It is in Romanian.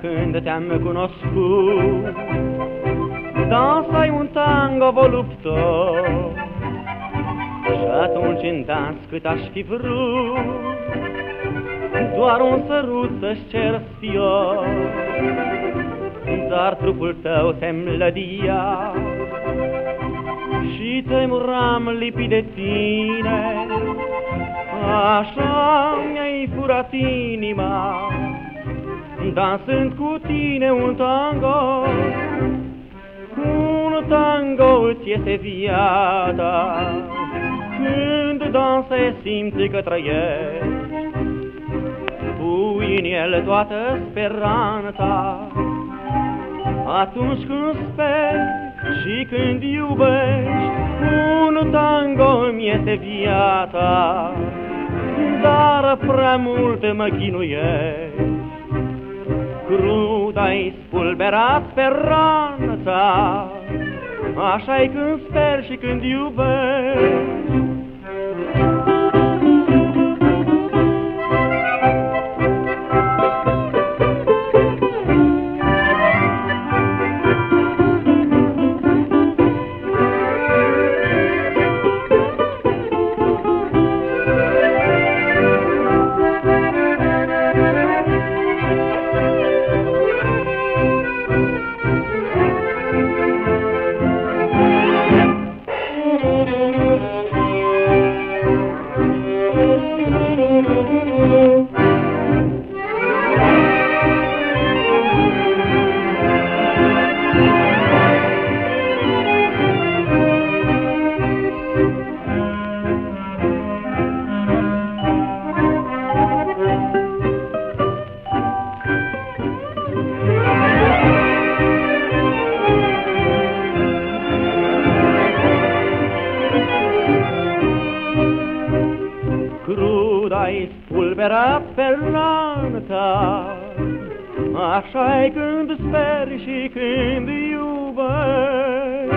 când te-am cunoscut. Dansai un tango voluptor. Și atunci în dans cât aș fi vrut Doar un sărut să-și cer sfior Dar trupul tău se mlădia Și tremuram lipit de tine. Așa mi-ai furat inima Dansând cu tine un tango. Un tango îți este viața. Când dansezi simți că trăiești Pui în el toată speranța. Atunci când speri și când iubești Un tango mi este viața. Dar prea mult mă chinuiești Crud ai spulberat speranța Așa-i când sper și când iubești ai spulbera perlanta Așa-i când speri și când iubești